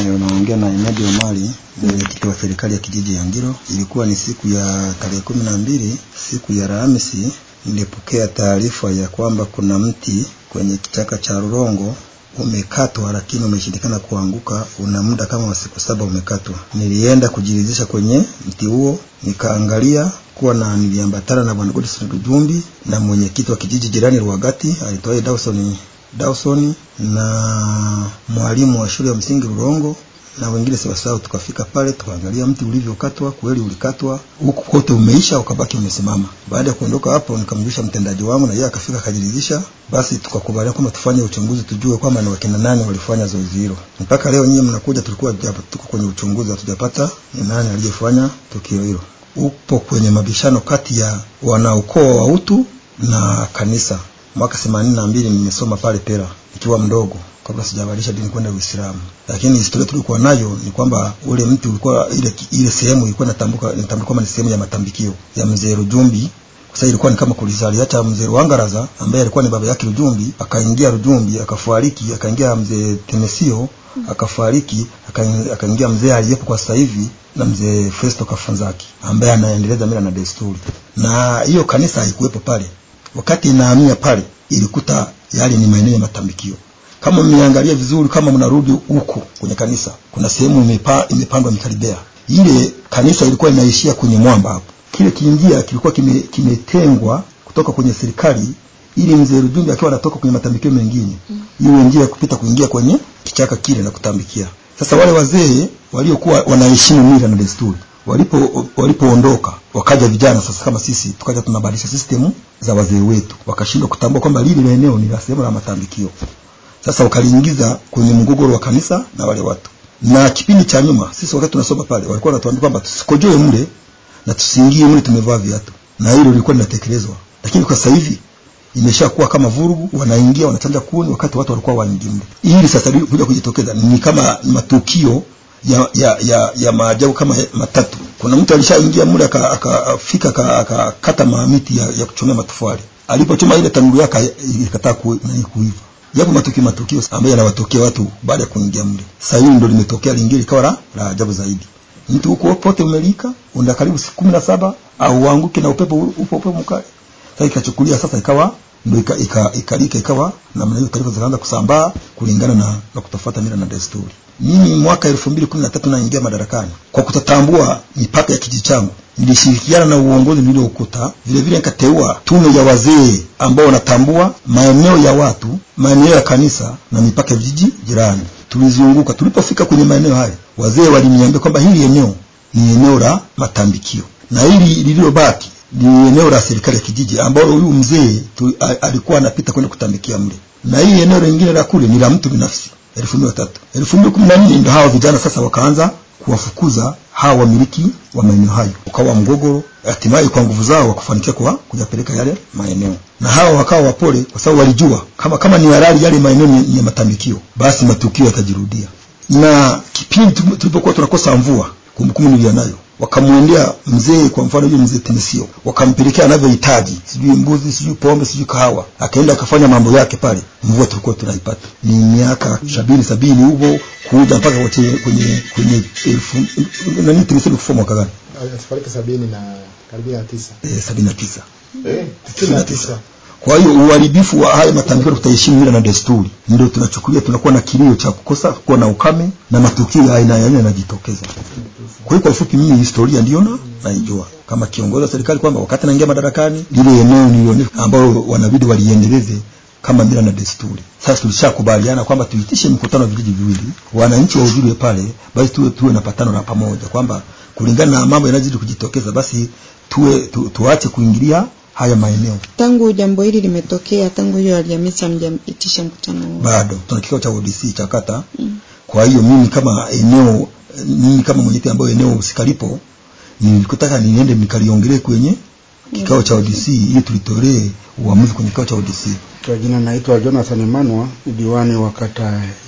E, unaongea na Imedi Omari, mwenyekiti wa serikali ya kijiji ya Ngiro. Ilikuwa ni siku ya tarehe kumi na mbili, siku ya Alhamisi, nilipokea taarifa ya kwamba kuna mti kwenye kichaka cha Rurongo umekatwa lakini umeshindikana kuanguka, una muda kama wa siku saba umekatwa. Nilienda kujiridhisha kwenye mti huo, nikaangalia kuwa na niliambatana na bwana Godson Rujumbi na mwenyekiti wa kijiji jirani Ruagati aitwaye Dawson Dawson na mwalimu wa shule ya msingi Rurongo na wengine sawasawa. Tukafika pale tukaangalia mti ulivyokatwa, kweli ulikatwa, huku kote umeisha, ukabaki umesimama. Baada ya kuondoka hapo, nikamjulisha mtendaji wangu na yeye akafika akajiridhisha. Basi tukakubaliana kwamba tufanye uchunguzi, tujue kwamba ni wakina nani walifanya zoezi hilo. Mpaka leo nyinyi mnakuja, tulikuwa tuko kwenye uchunguzi, hatujapata ni nani aliyefanya tukio hilo. Upo kwenye mabishano kati ya wanaukoo wa Utu na kanisa. Mwaka themanini na mbili nimesoma pale Pera nikiwa mdogo kabla sijabadilisha dini kwenda Uislamu, lakini historia tulikuwa nayo ni kwamba ule mti ulikuwa ile ile sehemu ilikuwa natambuka natambuka kama ni sehemu ya matambikio ya mzee Rujumbi. Sababu ilikuwa ni kama kulizali hata mzee Ruangaraza ambaye alikuwa ni baba yake Rujumbi, akaingia Rujumbi akafariki, akaingia mzee Temesio akafariki, akaingia mzee aliyepo kwa sasa hivi na mzee Festo Kafanzaki ambaye anaendeleza mila na desturi. Na hiyo kanisa haikuwepo pale wakati inahamia pale, ilikuta yale ni maeneo ya matambikio kama mmeangalia vizuri, kama mnarudi huku kwenye kanisa, kuna sehemu imepa, imepandwa mikaribea. Ile kanisa ilikuwa inaishia kwenye mwamba hapo. Kile kiingia kilikuwa kimetengwa kime kutoka kwenye serikali, ili mzee rujumbe akiwa anatoka kwenye matambikio mengine mm. iwe njia ya kupita kuingia kwenye kichaka kile na kutambikia. Sasa wale wazee waliokuwa wanaheshimu mila na desturi walipo walipoondoka wakaja vijana sasa kama sisi tukaja tunabadilisha system za wazee wetu, wakashindwa kutambua kwamba lile eneo ni la sehemu la matambikio sasa wakaliingiza kwenye mgogoro wa kanisa na wale watu. Na kipindi cha nyuma sisi wakati tunasoma pale walikuwa wanatuambia kwamba tusikojoe mle na tusiingie mle tumevaa viatu, na hilo lilikuwa linatekelezwa. Lakini kwa sasa hivi imeshakuwa kama vurugu, wanaingia wanachanja kuni wakati watu walikuwa waingi mle. Hili sasa kuja kujitokeza ni kama matukio ya ya ya, ya maajabu kama matatu. Kuna mtu alishaingia mule akafika akakata maamiti ya, ya kuchomea matofali. Alipochoma ile tanuru yake ilikataa kuiva japo matukio matukio ambayo yanawatokea watu baada ya kuingia mle. Sasa hili ndio limetokea lingine likawa la, la ajabu zaidi. Mtu huko pote umelika una karibu siku kumi na saba au uanguke na upepo upo upepo mkali. Sasa ikachukulia sasa ikawa ndio ikalika ika, ika, ikawa namna hiyo, taarifa zikaanza kusambaa kulingana na, na kutofuata mila na desturi. Mimi mwaka elfu mbili kumi na tatu naingia madarakani kwa kutatambua mipaka ya kijiji changu nilishirikiana na uongozi niliokuta, vile vile nikateua tume ya wazee ambao wanatambua maeneo ya watu, maeneo ya kanisa na mipaka ya vijiji jirani. Tulizunguka, tulipofika kwenye maeneo haya, wazee waliniambia kwamba hili eneo ni eneo la matambikio na hili lililobaki ni eneo la serikali ya kijiji, ambalo huyu mzee alikuwa anapita kwenda kutambikia mle, na hii eneo lingine la kule ni la mtu binafsi. elfu mbili tatu elfu mbili kumi na nne ndio hawa vijana sasa wakaanza kuwafukuza hawa wamiliki wa maeneo hayo, ukawa mgogoro, hatimaye kwa nguvu zao wakufanikia kwa kuyapeleka yale maeneo, na hawa wakawa wapole, kwa sababu walijua kama kama ni halali yale maeneo ni ya matambikio, basi matukio yatajirudia. Na kipindi tulipokuwa tunakosa mvua, kumbukumbu nilionayo wakamwendea mzee, kwa mfano yule mzee tenesio. Wakampelekea anavyohitaji, sijui mbuzi, sijui pombe, sijui kahawa, akaenda akafanya mambo yake pale, mvua tulikuwa tunaipata. Ni miaka sabini sabini huko kuja mpaka kwenye kwenye kwenye elfu nani Temesio kufa mwaka gani? Alifariki sabini na karibia tisa. Eh, sabini na tisa. Eh, tisini na tisa. Kwa hiyo uharibifu wa haya matambiko tutaheshimu mila na desturi, ndio tunachukulia, tunakuwa na kilio cha kukosa kuwa na ukame na matukio ya aina aina yanajitokeza. Kwa hiyo kwa ufupi, mimi historia ndio na naijua kama kiongozi wa serikali kwamba wakati naingia madarakani, lile eneo nilionea ambalo wanabidi waliendeleze kama mila na desturi. Sasa tulishakubaliana kwamba tuitishe mkutano wa vijiji viwili, wananchi wahudhurie pale, basi tuwe tuwe na patano la pamoja kwamba kulingana na mambo yanayozidi kujitokeza, basi tuwe tu, tuache kuingilia haya maeneo. Tangu jambo hili limetokea, tangu hiyo Alhamisi hamjaitisha mkutano huo? Bado tuna kikao cha ODC cha kata mm. Kwa hiyo mimi kama eneo mimi kama mwenyekiti ambayo eneo usikalipo nilikutaka niende nikaliongelee kwenye kikao cha ODC ili tulitolee uamuzi kwenye kikao cha ODC. Kwa jina naitwa Jonathan Manwa, diwani wa kata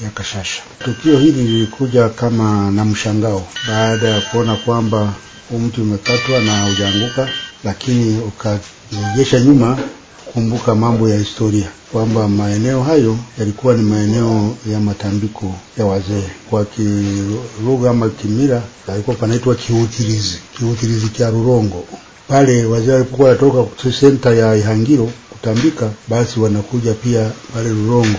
ya Kashasha. Tukio hili lilikuja kama na mshangao baada ya kuona kwamba huu mti umekatwa na hujaanguka, lakini ukarejesha nyuma kumbuka mambo ya historia kwamba maeneo hayo yalikuwa ni maeneo ya matambiko ya wazee. Kwa kilugha ama kimira alikuwa panaitwa kiutilizi, kiutilizi cha Rurongo. Pale wazee walipokuwa wanatoka senta ya Ihangiro kutambika, basi wanakuja pia pale Rurongo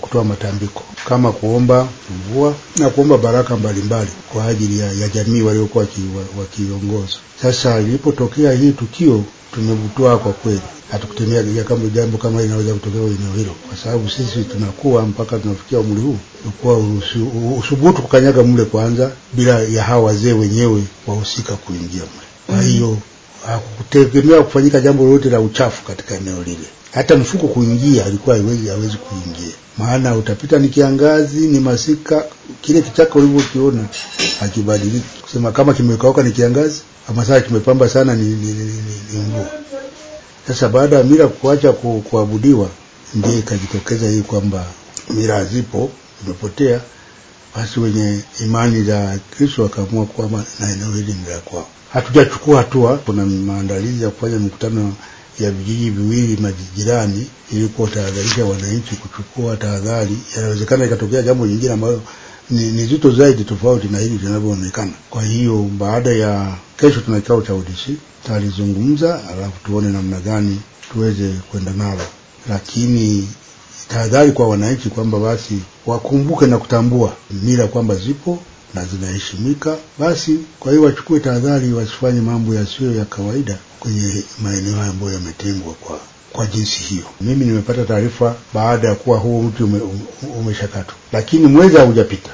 kutoa matambiko kama kuomba mvua na kuomba baraka mbalimbali mbali kwa ajili ya, ya jamii waliokuwa waki- wakiongoza. Sasa ilipotokea hii tukio, tumevutwa kwa kweli, hatukutemea kama jambo kama hili linaweza kutokea eneo hilo, kwa sababu sisi tunakuwa mpaka tunafikia umri huu, ukuwa usubutu kukanyaga mle kwanza bila ya hawa wazee wenyewe wahusika kuingia mle. Kwa hiyo hakutegemea kufanyika jambo lolote la uchafu katika eneo lile. Hata mfuko kuingia alikuwa haiwezi hawezi kuingia, maana utapita ni kiangazi, ni masika, kile kichaka ulivyokiona hakibadiliki. Kusema kama kimekauka ni kiangazi, ama sasa kimepamba sana ni, ni, ni, ni, ni mvua. Sasa baada ya mila kuacha ku, kuabudiwa, ndiyo ikajitokeza hii kwamba mila zipo zimepotea. Basi wenye imani za Kristo wakaamua kwamba na eneo hili ni la kwao. Hatujachukua hatua. Kuna maandalizi ya kufanya mikutano ya vijiji viwili majirani ili kuwatahadharisha wananchi kuchukua tahadhari. Yanawezekana ikatokea jambo jingine ambalo ni, ni zito zaidi tofauti na hili linavyoonekana. Kwa hiyo baada ya kesho, tuna kikao cha UDC tutalizungumza, alafu tuone namna gani tuweze kwenda nalo, lakini tahadhari kwa wananchi kwamba basi wakumbuke na kutambua mila kwamba zipo na zinaheshimika. Basi kwa hiyo wachukue tahadhari, wasifanye mambo yasiyo ya kawaida kwenye maeneo ambayo yametengwa kwa kwa jinsi hiyo. Mimi nimepata taarifa baada ya kuwa huu mti ume, ume, umeshakatwa, lakini mwezi haujapita